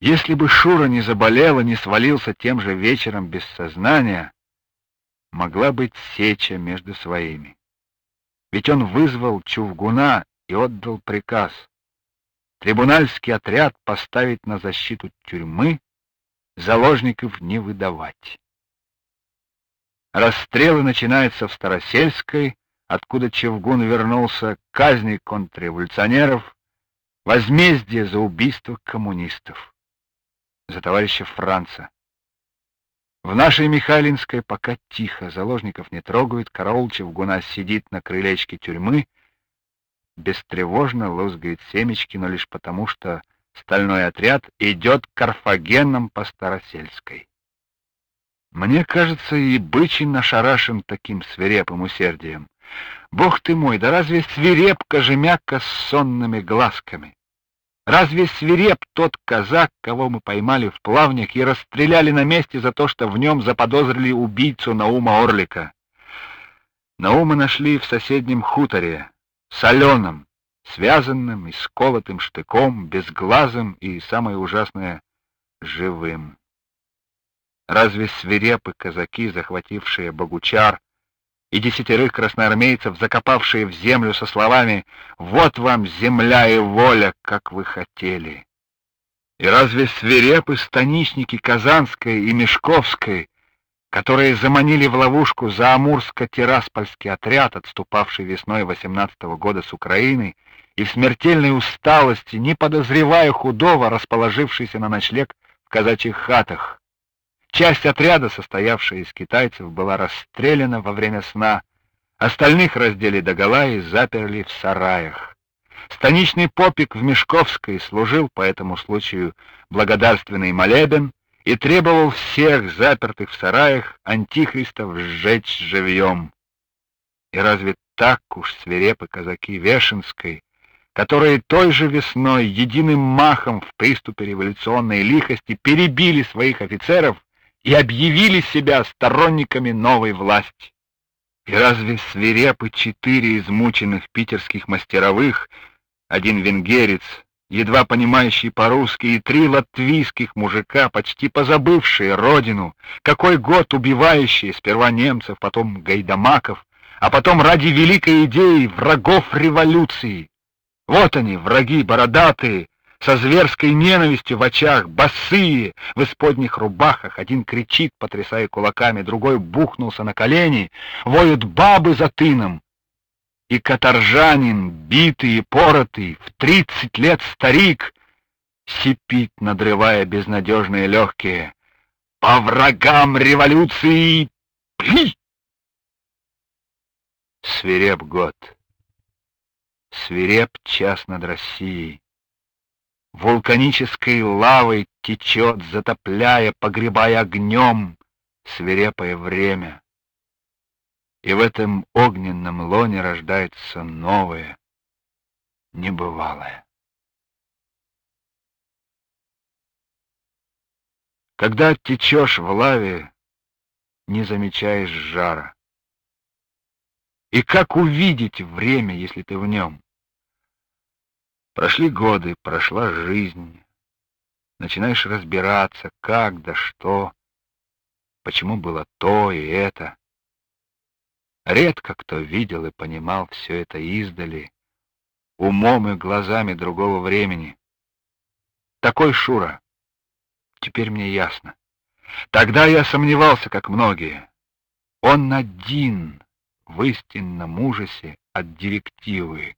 Если бы Шура не заболел и не свалился тем же вечером без сознания, могла быть сеча между своими. Ведь он вызвал Чувгуна и отдал приказ трибунальский отряд поставить на защиту тюрьмы, заложников не выдавать. Расстрелы начинаются в Старосельской, откуда Чевгун вернулся, казни контрреволюционеров, возмездие за убийство коммунистов, за товарища Франца. В нашей Михайлинской пока тихо, заложников не трогают, караул Чевгуна сидит на крылечке тюрьмы, бестревожно лузгает семечки, но лишь потому, что стальной отряд идет к Карфагенам по Старосельской. Мне кажется, и Бычин нашарашен таким свирепым усердием. Бог ты мой, да разве свиреп кожемяка с сонными глазками? Разве свиреп тот казак, кого мы поймали в плавнях и расстреляли на месте за то, что в нем заподозрили убийцу Наума Орлика? Наума нашли в соседнем хуторе, соленом, связанным и сколотым штыком, безглазым и, самое ужасное, живым. Разве свирепы казаки, захватившие Богучар, и десятерых красноармейцев, закопавшие в землю со словами «Вот вам земля и воля, как вы хотели». И разве свирепы станичники Казанской и Мешковской, которые заманили в ловушку за Амурско-Тираспольский отряд, отступавший весной 18 -го года с Украины, и в смертельной усталости, не подозревая худого, расположившийся на ночлег в казачьих хатах, Часть отряда, состоявшая из китайцев, была расстреляна во время сна, остальных раздели догола и заперли в сараях. Станичный попик в Мешковской служил по этому случаю благодарственный молебен и требовал всех запертых в сараях антихристов сжечь живьем. И разве так уж свирепы казаки Вешенской, которые той же весной единым махом в приступе революционной лихости перебили своих офицеров, и объявили себя сторонниками новой власти. И разве свирепы четыре измученных питерских мастеровых, один венгерец, едва понимающий по-русски, и три латвийских мужика, почти позабывшие родину, какой год убивающие сперва немцев, потом гайдамаков, а потом ради великой идеи врагов революции. Вот они, враги бородатые, со зверской ненавистью в очах, босые, в исподних рубахах. Один кричит, потрясая кулаками, другой бухнулся на колени, воют бабы за тыном. И каторжанин, битый и поротый, в тридцать лет старик, сипит, надрывая безнадежные легкие. По врагам революции! Пли! Свиреп год. Свиреп час над Россией вулканической лавой течет, затопляя, погребая огнем свирепое время. И в этом огненном лоне рождается новое, небывалое. Когда течешь в лаве, не замечаешь жара. И как увидеть время, если ты в нем? Прошли годы, прошла жизнь. Начинаешь разбираться, как да что, почему было то и это. Редко кто видел и понимал все это издали, умом и глазами другого времени. Такой Шура. Теперь мне ясно. Тогда я сомневался, как многие. Он один в истинном ужасе от директивы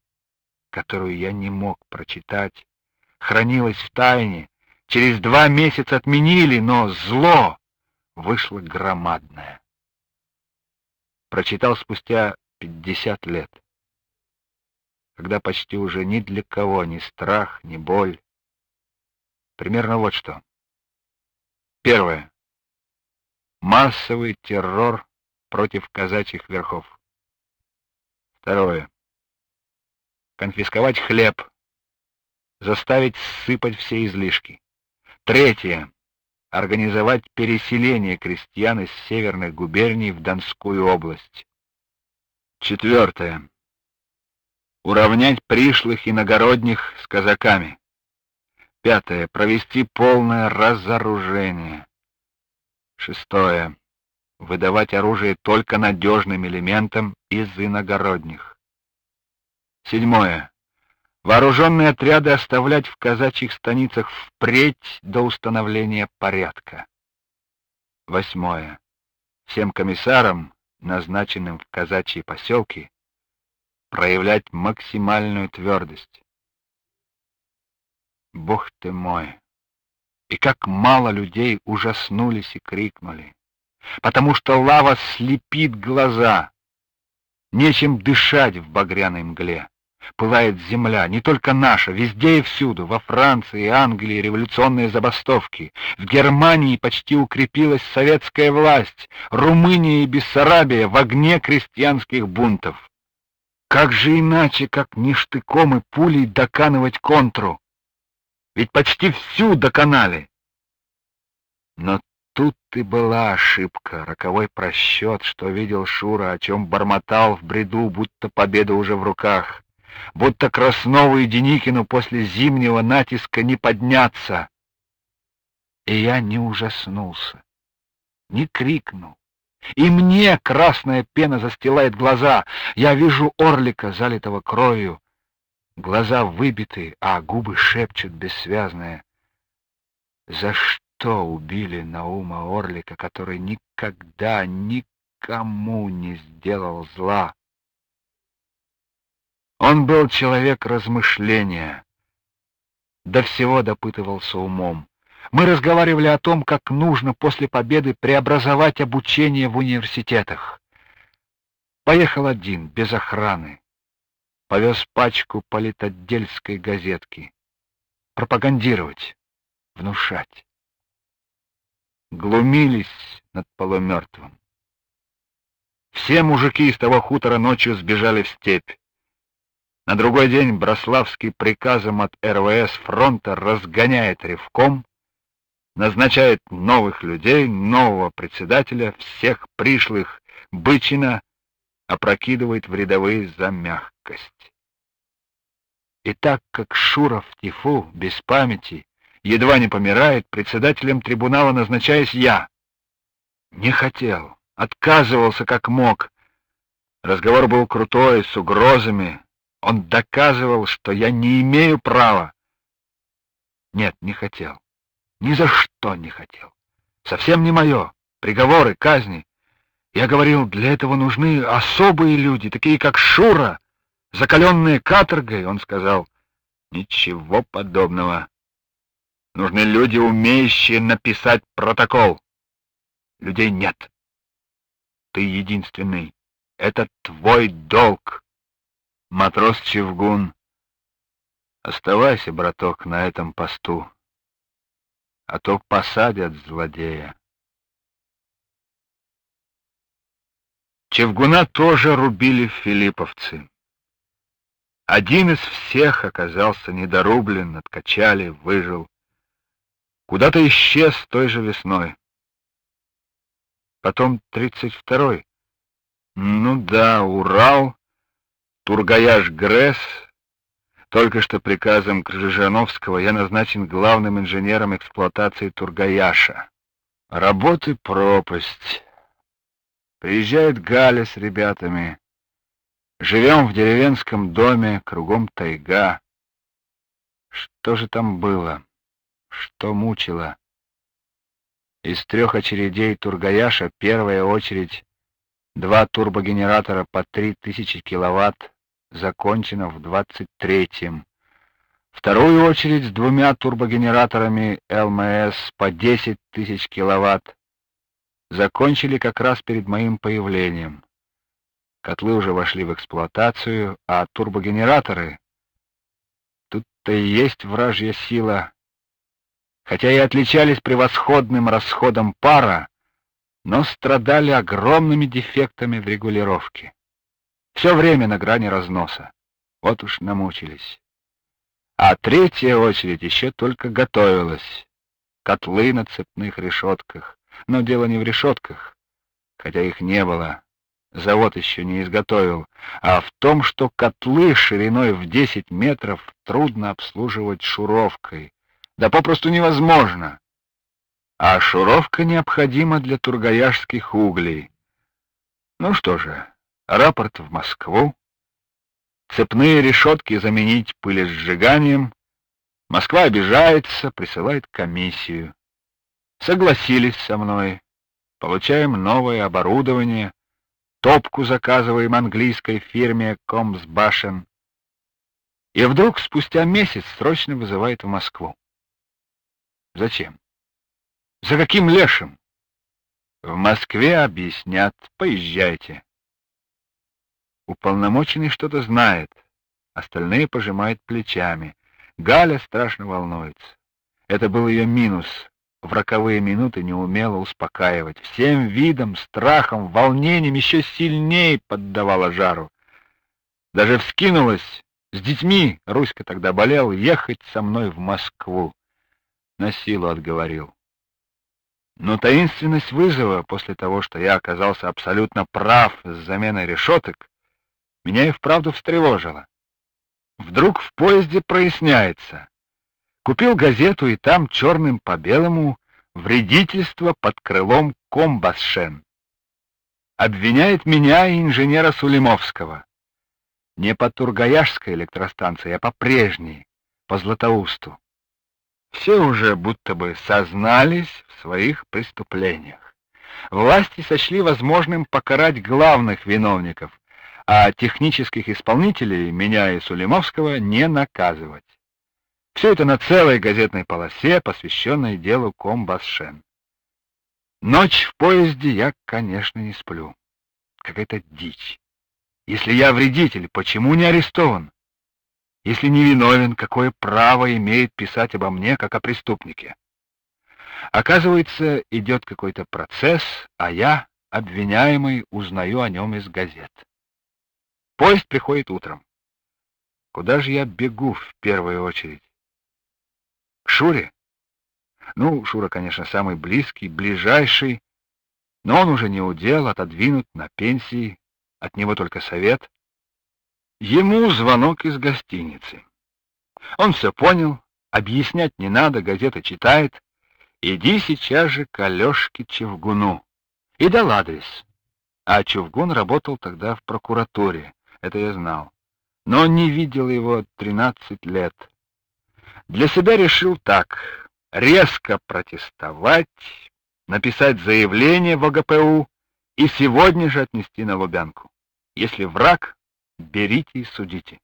которую я не мог прочитать, хранилась в тайне. Через два месяца отменили, но зло вышло громадное. Прочитал спустя пятьдесят лет, когда почти уже ни для кого ни страх, ни боль. Примерно вот что. Первое. Массовый террор против казачьих верхов. Второе конфисковать хлеб, заставить сыпать все излишки. Третье организовать переселение крестьян из северных губерний в Донскую область. Четвертое уравнять пришлых иногородних с казаками. Пятое. Провести полное разоружение. Шестое. Выдавать оружие только надежным элементам из иногородних. Седьмое. Вооруженные отряды оставлять в казачьих станицах впредь до установления порядка. Восьмое. Всем комиссарам, назначенным в казачьи поселки, проявлять максимальную твердость. Бог ты мой! И как мало людей ужаснулись и крикнули, потому что лава слепит глаза, нечем дышать в багряной мгле. Пылает земля, не только наша, везде и всюду, во Франции и Англии революционные забастовки, в Германии почти укрепилась советская власть, Румыния и Бессарабия в огне крестьянских бунтов. Как же иначе, как не штыком и пулей доканывать контру? Ведь почти всю доконали. Но тут и была ошибка, роковой просчет, что видел Шура, о чем бормотал в бреду, будто победа уже в руках, будто Краснову и Деникину после зимнего натиска не подняться. И я не ужаснулся, не крикнул. И мне красная пена застилает глаза. Я вижу орлика, залитого кровью, Глаза выбиты, а губы шепчут бессвязное. За что убили Наума Орлика, который никогда никому не сделал зла? Он был человек размышления, до всего допытывался умом. Мы разговаривали о том, как нужно после победы преобразовать обучение в университетах. Поехал один, без охраны повез пачку политотдельской газетки. Пропагандировать, внушать. Глумились над полумертвым. Все мужики из того хутора ночью сбежали в степь. На другой день Брославский приказом от РВС фронта разгоняет ревком, назначает новых людей, нового председателя, всех пришлых Бычина опрокидывает в рядовые за мягкость. И так как Шуров Тифу без памяти едва не помирает, председателем трибунала назначаюсь я. Не хотел, отказывался как мог. Разговор был крутой, с угрозами. Он доказывал, что я не имею права. Нет, не хотел. Ни за что не хотел. Совсем не мое. Приговоры, казни. Я говорил, для этого нужны особые люди, такие как Шура, закаленные каторгой. Он сказал, ничего подобного. Нужны люди, умеющие написать протокол. Людей нет. Ты единственный. Это твой долг. Матрос Чевгун, оставайся, браток, на этом посту, а то посадят злодея. Чевгуна тоже рубили филипповцы. Один из всех оказался недорублен, откачали, выжил. Куда-то исчез той же весной. Потом тридцать второй. Ну да, Урал, Тургаяш Гресс. Только что приказом Крыжановского я назначен главным инженером эксплуатации Тургаяша. Работы пропасть. Приезжает Галя с ребятами. Живем в деревенском доме, кругом тайга. Что же там было? Что мучило? Из трех очередей Тургаяша первая очередь два турбогенератора по 3000 киловатт закончена в 23-м. Вторую очередь с двумя турбогенераторами ЛМС по 10 тысяч киловатт закончили как раз перед моим появлением. Котлы уже вошли в эксплуатацию, а турбогенераторы... Тут-то и есть вражья сила. Хотя и отличались превосходным расходом пара, но страдали огромными дефектами в регулировке. Все время на грани разноса. Вот уж намучились. А третья очередь еще только готовилась. Котлы на цепных решетках, но дело не в решетках, хотя их не было. Завод еще не изготовил, а в том, что котлы шириной в 10 метров трудно обслуживать шуровкой, да попросту невозможно. А шуровка необходима для тургаяшских углей. Ну что же, рапорт в Москву, цепные решетки заменить пылесжиганием, Москва обижается, присылает комиссию. Согласились со мной, получаем новое оборудование, топку заказываем английской фирме Комсбашен. И вдруг спустя месяц срочно вызывает в Москву. Зачем? За каким лешим? В Москве объяснят, поезжайте. Уполномоченный что-то знает, остальные пожимают плечами. Галя страшно волнуется. Это был ее минус. В роковые минуты не умела успокаивать. Всем видом, страхом, волнением еще сильнее поддавала жару. Даже вскинулась. С детьми, Руська тогда болел, ехать со мной в Москву. На силу отговорил. Но таинственность вызова после того, что я оказался абсолютно прав с заменой решеток, меня и вправду встревожила. Вдруг в поезде проясняется. Купил газету, и там черным по белому вредительство под крылом Комбасшен. Обвиняет меня и инженера Сулимовского. Не по Тургаяшской электростанции, а по прежней, по Златоусту. Все уже будто бы сознались в своих преступлениях. Власти сочли возможным покарать главных виновников, а технических исполнителей, меня и Сулимовского, не наказывать. Все это на целой газетной полосе, посвященной делу Комбасшен. Ночь в поезде я, конечно, не сплю. Какая-то дичь. Если я вредитель, почему не арестован? Если не виновен, какое право имеет писать обо мне, как о преступнике? Оказывается, идет какой-то процесс, а я, обвиняемый, узнаю о нем из газет. Поезд приходит утром. Куда же я бегу в первую очередь? К Шуре? Ну, Шура, конечно, самый близкий, ближайший, но он уже не удел, отодвинут на пенсии, от него только совет. Ему звонок из гостиницы. Он все понял, объяснять не надо, газета читает. Иди сейчас же к Алешке Чевгуну. И дал адрес. А Чевгун работал тогда в прокуратуре, это я знал. Но не видел его 13 лет. Для себя решил так: резко протестовать, написать заявление в ОГПУ и сегодня же отнести на Лубянку. Если враг, берите и судите.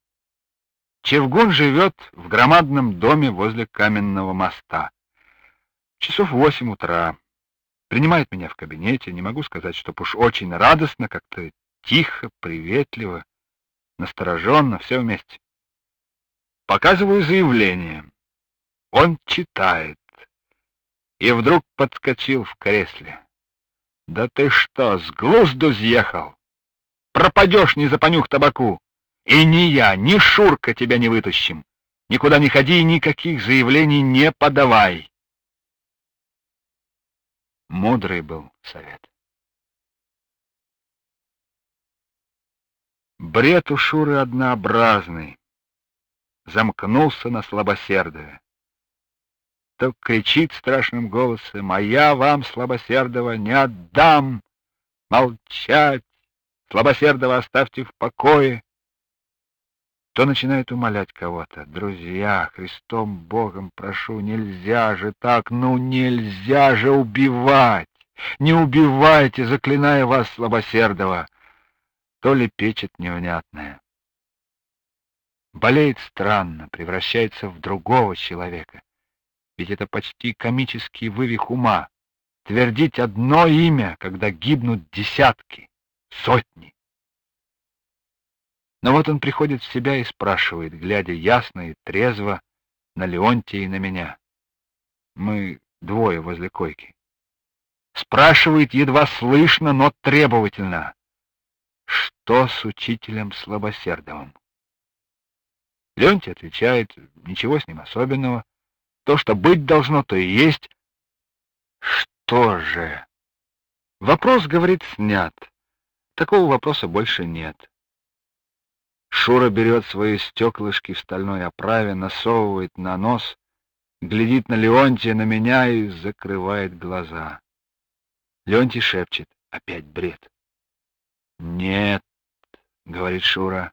Чевгун живет в громадном доме возле каменного моста. Часов восемь утра. Принимает меня в кабинете, не могу сказать, что уж очень радостно, как-то тихо, приветливо, настороженно, все вместе. Показываю заявление. Он читает. И вдруг подскочил в кресле. Да ты что, с глузду съехал? Пропадешь, не запонюх табаку. И ни я, ни Шурка тебя не вытащим. Никуда не ходи и никаких заявлений не подавай. Мудрый был совет. Бред у Шуры однообразный. Замкнулся на слабосердое. То кричит страшным голосом, а я вам, слабосердого, не отдам. Молчать, слабосердого оставьте в покое. То начинает умолять кого-то. Друзья, Христом Богом прошу, нельзя же так, ну нельзя же убивать. Не убивайте, заклиная вас, слабосердого то ли печет невнятное. Болеет странно, превращается в другого человека. Ведь это почти комический вывих ума. Твердить одно имя, когда гибнут десятки, сотни. Но вот он приходит в себя и спрашивает, глядя ясно и трезво на Леонтия и на меня. Мы двое возле койки. Спрашивает едва слышно, но требовательно. Что с учителем Слабосердовым? Леонтий отвечает, ничего с ним особенного. То, что быть должно, то и есть. Что же? Вопрос, говорит, снят. Такого вопроса больше нет. Шура берет свои стеклышки в стальной оправе, насовывает на нос, глядит на Леонтия, на меня и закрывает глаза. Леонтий шепчет, опять бред. «Нет», — говорит Шура,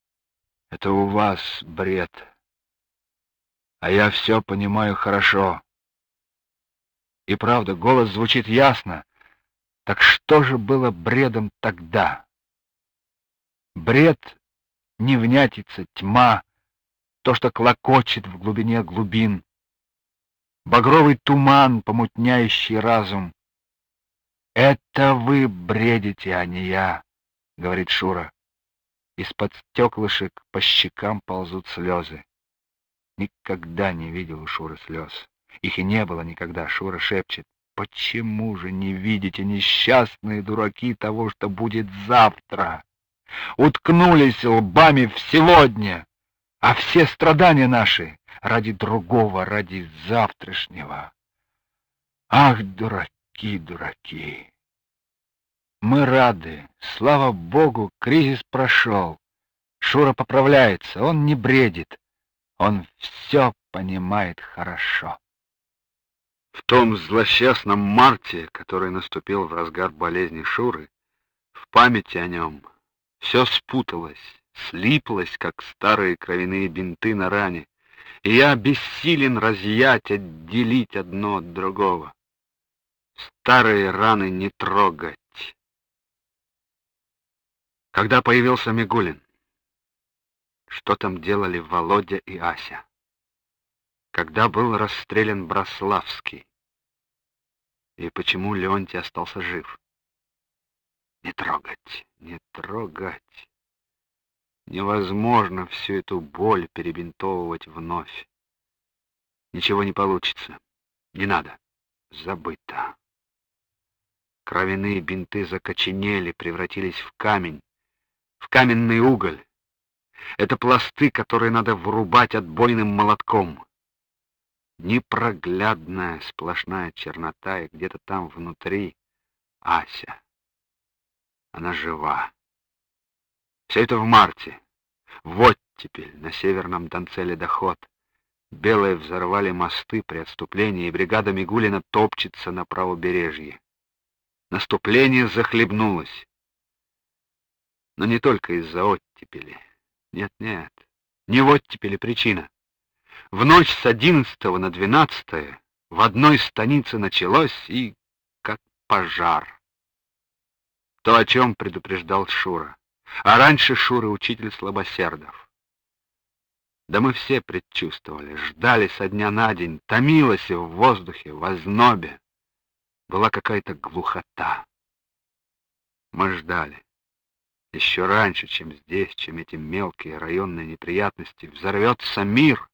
— «это у вас бред, а я все понимаю хорошо». И правда, голос звучит ясно. Так что же было бредом тогда? Бред — невнятица, тьма, то, что клокочет в глубине глубин, багровый туман, помутняющий разум. «Это вы бредите, а не я», — говорит Шура. Из-под стеклышек по щекам ползут слезы. Никогда не видел у Шуры слез. Их и не было никогда, Шура шепчет. Почему же не видите, несчастные дураки, того, что будет завтра? Уткнулись лбами в сегодня, а все страдания наши ради другого, ради завтрашнего. Ах, дураки, дураки! Мы рады, слава Богу, кризис прошел. Шура поправляется, он не бредит, он все понимает хорошо. В том злосчастном марте, который наступил в разгар болезни Шуры, в памяти о нем все спуталось, слиплось, как старые кровяные бинты на ране, и я бессилен разъять, отделить одно от другого. Старые раны не трогать. Когда появился Мигулин, что там делали Володя и Ася? Когда был расстрелян Брославский? И почему Леонтий остался жив? Не трогать, не трогать. Невозможно всю эту боль перебинтовывать вновь. Ничего не получится. Не надо. Забыто. Кровяные бинты закоченели, превратились в камень, в каменный уголь. Это пласты, которые надо врубать отбойным молотком. Непроглядная сплошная чернота, и где-то там внутри Ася. Она жива. Все это в марте. Вот теперь на северном Донце доход. Белые взорвали мосты при отступлении, и бригада Мигулина топчется на правобережье. Наступление захлебнулось. Но не только из-за оттепели. Нет-нет, не в оттепели причина. В ночь с одиннадцатого на двенадцатое в одной станице началось и как пожар. То, о чем предупреждал Шура. А раньше Шура учитель слабосердов. Да мы все предчувствовали, ждали со дня на день, томилось в воздухе, в ознобе. Была какая-то глухота. Мы ждали. Еще раньше, чем здесь, чем эти мелкие районные неприятности, взорвется мир,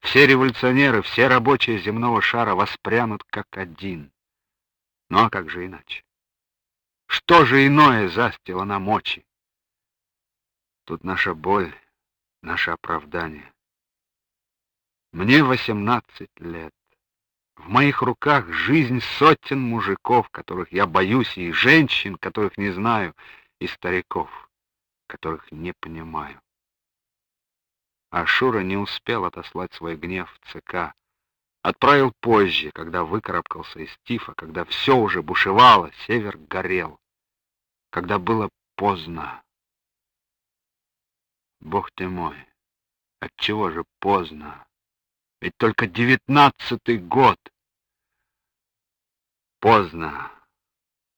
все революционеры, все рабочие земного шара воспрянут как один. Ну а как же иначе? Что же иное застило нам очи? Тут наша боль, наше оправдание. Мне восемнадцать лет. В моих руках жизнь сотен мужиков, которых я боюсь, и женщин, которых не знаю, и стариков, которых не понимаю. А Шура не успел отослать свой гнев в ЦК. Отправил позже, когда выкарабкался из Тифа, когда все уже бушевало, север горел. Когда было поздно. Бог ты мой, отчего же поздно? Ведь только девятнадцатый год. Поздно.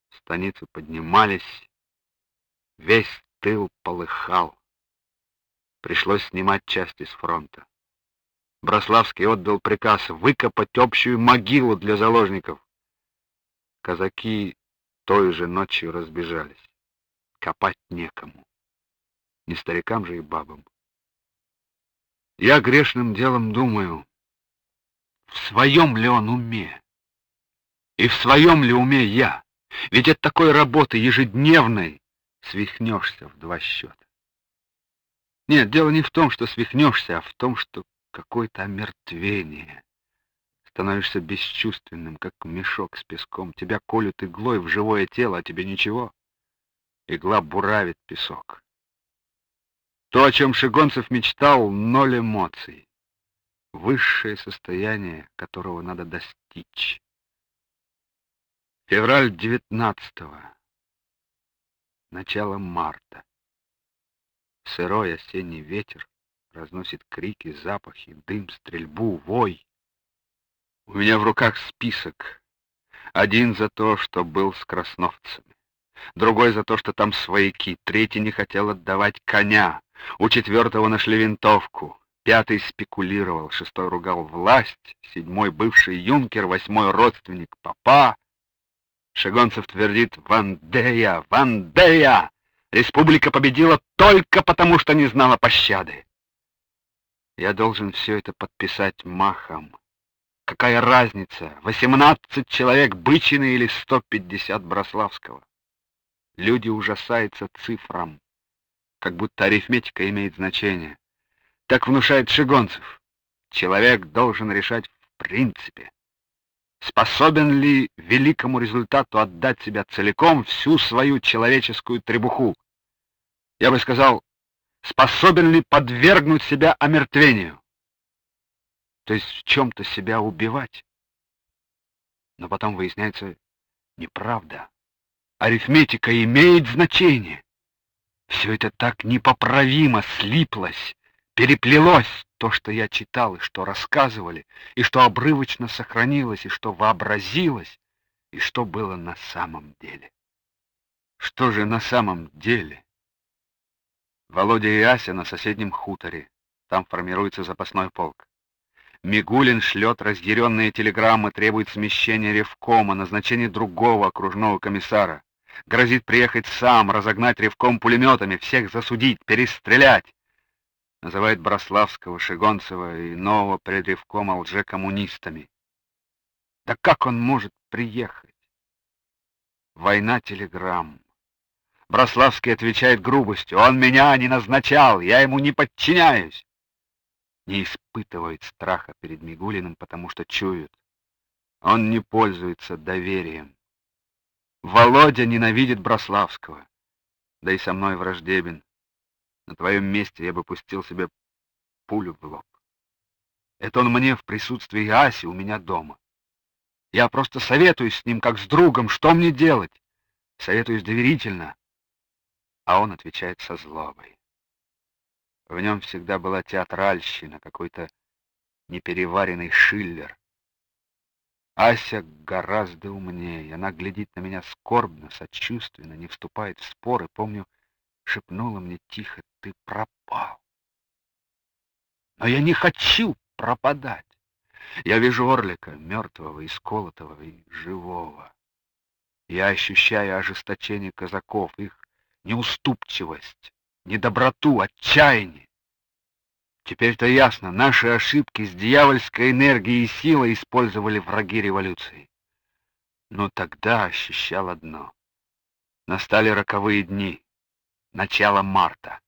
Станицы поднимались, весь тыл полыхал. Пришлось снимать части с фронта. Брославский отдал приказ выкопать общую могилу для заложников. Казаки той же ночью разбежались. Копать некому. Не старикам же и бабам. Я грешным делом думаю, в своем ли он уме? И в своем ли уме я? Ведь от такой работы ежедневной свихнешься в два счета. Нет, дело не в том, что свихнешься, а в том, что какое-то омертвение. Становишься бесчувственным, как мешок с песком. Тебя колют иглой в живое тело, а тебе ничего. Игла буравит песок. То, о чем Шигонцев мечтал, ноль эмоций. высшее состояние, которого надо достичь. Февраль 19-го. Начало марта. Сырой осенний ветер разносит крики, запахи, дым, стрельбу, вой. У меня в руках список. Один за то, что был с красновцами. Другой за то, что там свояки. Третий не хотел отдавать коня. У четвертого нашли винтовку. Пятый спекулировал, шестой ругал власть, седьмой бывший юнкер, восьмой родственник папа. Шигонцев твердит «Вандея! Вандея!» Республика победила только потому, что не знала пощады. Я должен все это подписать махом. Какая разница, 18 человек Бычины или 150 Брославского? Люди ужасаются цифрам, как будто арифметика имеет значение. Так внушает Шигонцев. Человек должен решать в принципе. Способен ли великому результату отдать себя целиком, всю свою человеческую требуху? Я бы сказал, способен ли подвергнуть себя омертвению? То есть в чем-то себя убивать. Но потом выясняется, неправда. Арифметика имеет значение. Все это так непоправимо слиплось, переплелось, то, что я читал и что рассказывали, и что обрывочно сохранилось, и что вообразилось, и что было на самом деле. Что же на самом деле? Володя и Ася на соседнем хуторе. Там формируется запасной полк. Мигулин шлет разъяренные телеграммы, требует смещения ревкома, назначения другого окружного комиссара. Грозит приехать сам, разогнать ревком пулеметами, всех засудить, перестрелять. Называет Брославского, Шигонцева и нового предревкома лже-коммунистами. Да как он может приехать? Война телеграмм. Брославский отвечает грубостью. Он меня не назначал, я ему не подчиняюсь. Не испытывает страха перед Мигулиным, потому что чует. Он не пользуется доверием. Володя ненавидит Брославского, да и со мной враждебен. На твоем месте я бы пустил себе пулю в лоб. Это он мне в присутствии Аси у меня дома. Я просто советуюсь с ним, как с другом, что мне делать. Советуюсь доверительно, а он отвечает со злобой. В нем всегда была театральщина, какой-то непереваренный Шиллер. Ася гораздо умнее. Она глядит на меня скорбно, сочувственно, не вступает в споры. Помню, шепнула мне тихо, ты пропал. Но я не хочу пропадать. Я вижу орлика, мертвого, исколотого и живого. Я ощущаю ожесточение казаков, их неуступчивость, недоброту, отчаяние. Теперь-то ясно, наши ошибки с дьявольской энергией и силой использовали враги революции. Но тогда ощущал одно. Настали роковые дни, начало марта.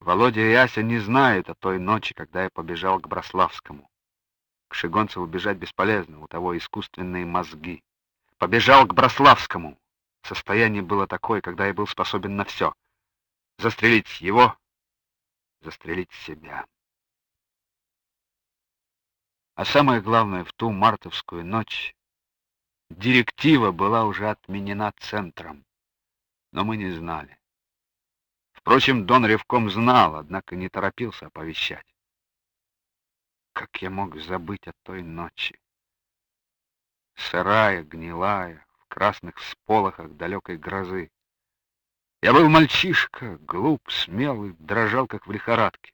Володя и Ася не знают о той ночи, когда я побежал к Брославскому. К Шигонцеву бежать бесполезно, у того искусственные мозги. Побежал к Брославскому. Состояние было такое, когда я был способен на все. Застрелить его, застрелить себя. А самое главное, в ту мартовскую ночь директива была уже отменена центром, но мы не знали. Впрочем, Дон Ревком знал, однако не торопился оповещать. Как я мог забыть о той ночи? Сырая, гнилая, в красных сполохах далекой грозы. Я был мальчишка, глуп, смелый, дрожал, как в лихорадке.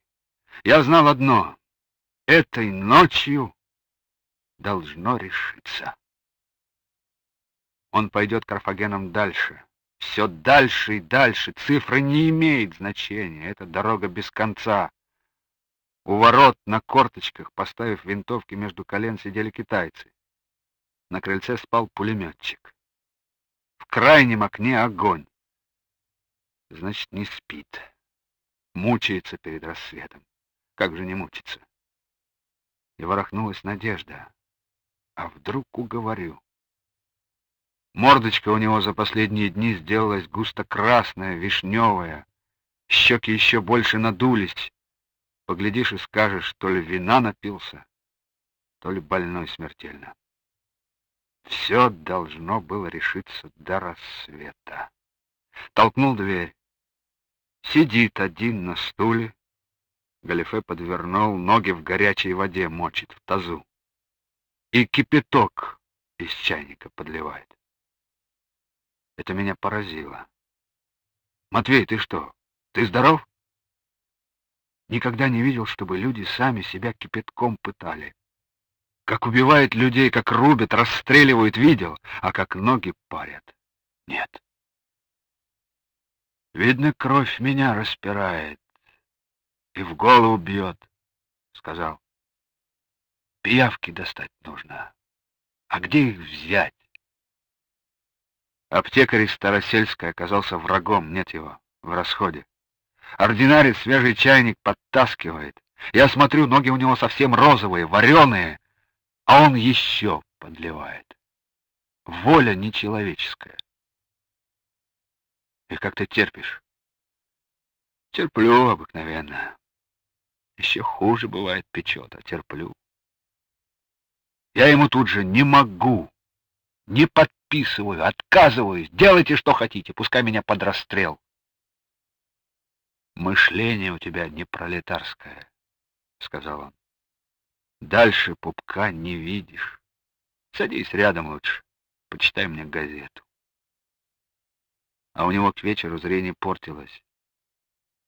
Я знал одно — этой ночью должно решиться. Он пойдет Карфагеном дальше. Все дальше и дальше. Цифры не имеют значения. Это дорога без конца. У ворот на корточках, поставив винтовки между колен, сидели китайцы. На крыльце спал пулеметчик. В крайнем окне огонь. Значит, не спит. Мучается перед рассветом. Как же не мучиться? И ворохнулась надежда. А вдруг уговорю? Мордочка у него за последние дни сделалась густо красная, вишневая. Щеки еще больше надулись. Поглядишь и скажешь, то ли вина напился, то ли больной смертельно. Все должно было решиться до рассвета. Толкнул дверь. Сидит один на стуле. Галифе подвернул, ноги в горячей воде мочит, в тазу. И кипяток из чайника подливает. Это меня поразило. Матвей, ты что, ты здоров? Никогда не видел, чтобы люди сами себя кипятком пытали. Как убивают людей, как рубят, расстреливают, видел, а как ноги парят. Нет. Видно, кровь меня распирает и в голову бьет, — сказал. Пиявки достать нужно. А где их взять? Аптекарь из Старосельской оказался врагом, нет его, в расходе. Ординарец свежий чайник подтаскивает. Я смотрю, ноги у него совсем розовые, вареные, а он еще подливает. Воля нечеловеческая. И как ты терпишь? Терплю обыкновенно. Еще хуже бывает печет, а терплю. Я ему тут же не могу, не подписываю, отказываюсь. Делайте, что хотите, пускай меня под расстрел. Мышление у тебя не пролетарское, сказал он. Дальше пупка не видишь. Садись рядом лучше, почитай мне газету. А у него к вечеру зрение портилось.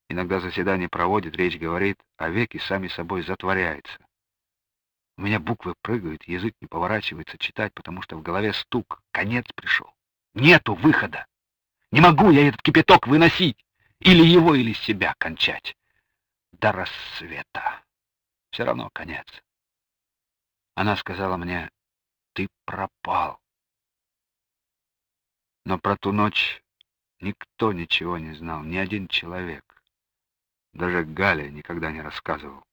Иногда заседание проводит, речь говорит, а веки сами собой затворяются. У меня буквы прыгают, язык не поворачивается читать, потому что в голове стук. Конец пришел. Нету выхода. Не могу я этот кипяток выносить. Или его, или себя кончать. До рассвета. Все равно конец. Она сказала мне, ты пропал. Но про ту ночь никто ничего не знал, ни один человек. Даже Галя никогда не рассказывал.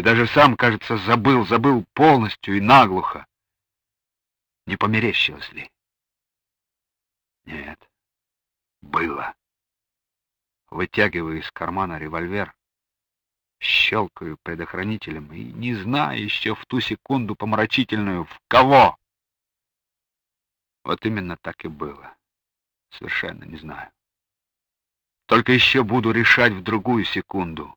И даже сам, кажется, забыл, забыл полностью и наглухо. Не померещилось ли? Нет, было. Вытягиваю из кармана револьвер, щелкаю предохранителем и, не знаю еще в ту секунду помрачительную, в кого. Вот именно так и было. Совершенно не знаю. Только еще буду решать в другую секунду.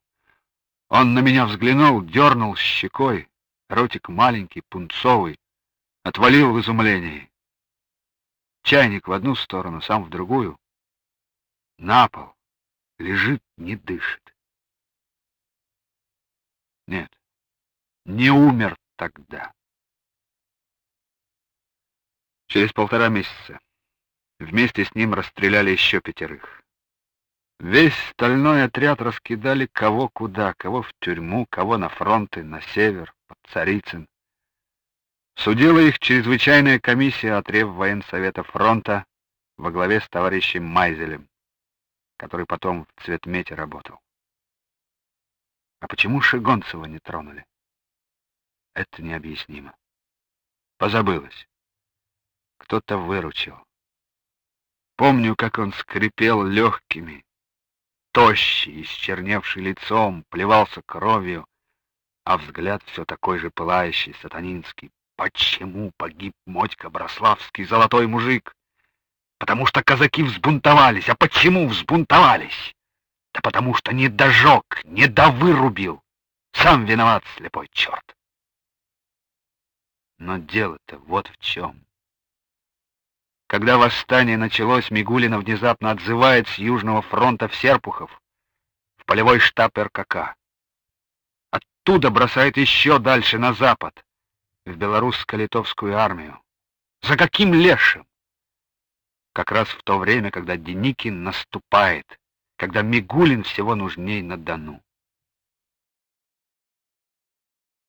Он на меня взглянул, дернул щекой, ротик маленький, пунцовый, отвалил в изумлении. Чайник в одну сторону, сам в другую. На пол. Лежит, не дышит. Нет, не умер тогда. Через полтора месяца вместе с ним расстреляли еще пятерых. Весь стальной отряд раскидали кого куда, кого в тюрьму, кого на фронты, на север, под Царицын. Судила их чрезвычайная комиссия от военсовета фронта во главе с товарищем Майзелем, который потом в цветмете работал. А почему Шигонцева не тронули? Это необъяснимо. Позабылось. Кто-то выручил. Помню, как он скрипел легкими, тощий, исчерневший лицом, плевался кровью, а взгляд все такой же пылающий, сатанинский. Почему погиб Мотька Брославский, золотой мужик? Потому что казаки взбунтовались. А почему взбунтовались? Да потому что не дожег, не довырубил. Сам виноват, слепой черт. Но дело-то вот в чем. Когда восстание началось, Мигулина внезапно отзывает с Южного фронта в Серпухов, в полевой штаб РКК. Оттуда бросает еще дальше на запад, в белорусско-литовскую армию. За каким лешим? Как раз в то время, когда Деникин наступает, когда Мигулин всего нужней на Дону.